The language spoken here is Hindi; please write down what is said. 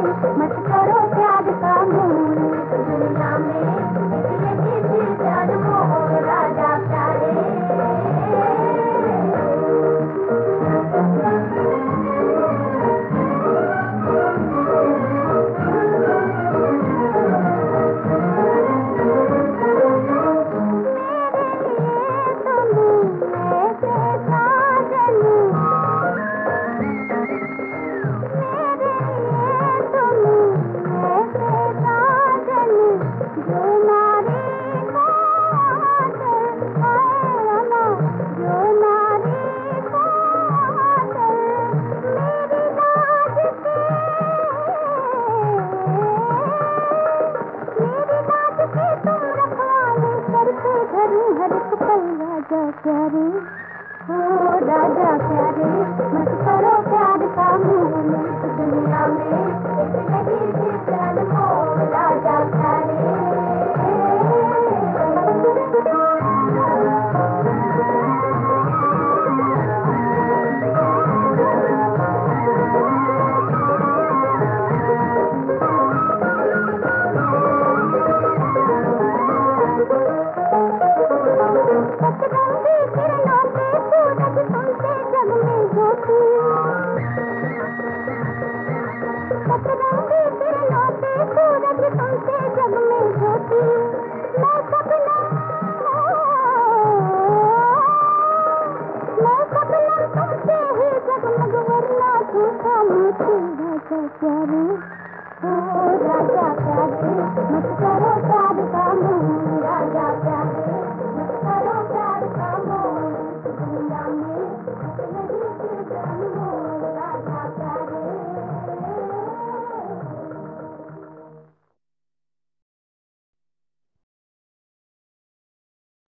मत करो प्यार का मूल दुनिया में। राजा प्यारे ओ राजा प्यारे Daddy. Oh,